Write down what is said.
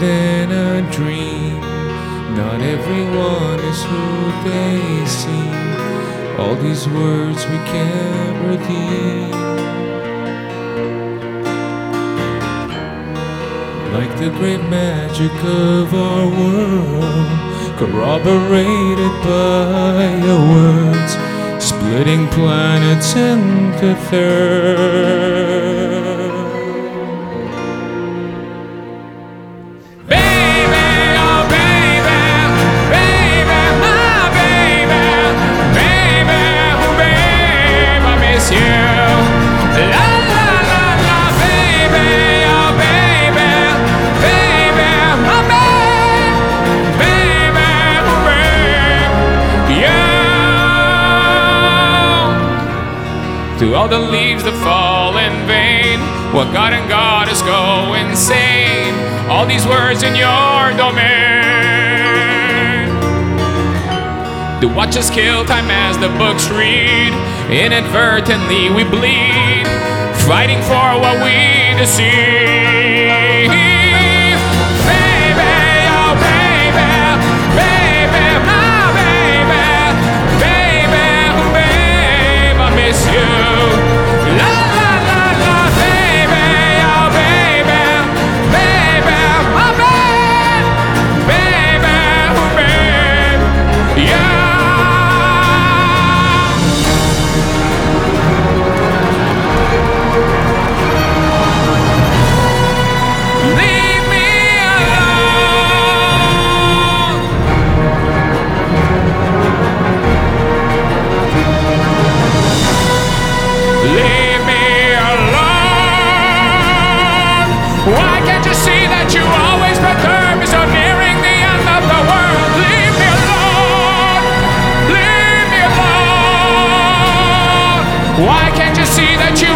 within a dream. Not everyone is who they seem. All these words we can't redeem. Like the great magic of our world, corroborated by your words, splitting planets into thirds. Oh, oh, oh, to all the leaves that fall in vain, what God and goddess go insane. All these words in your domain. The watches kill time as the books read. Inadvertently we bleed, fighting for what we deceive. leave me alone. Why can't you see that you always perturb me so nearing the end of the world? Leave me alone. Leave me alone. Why can't you see that you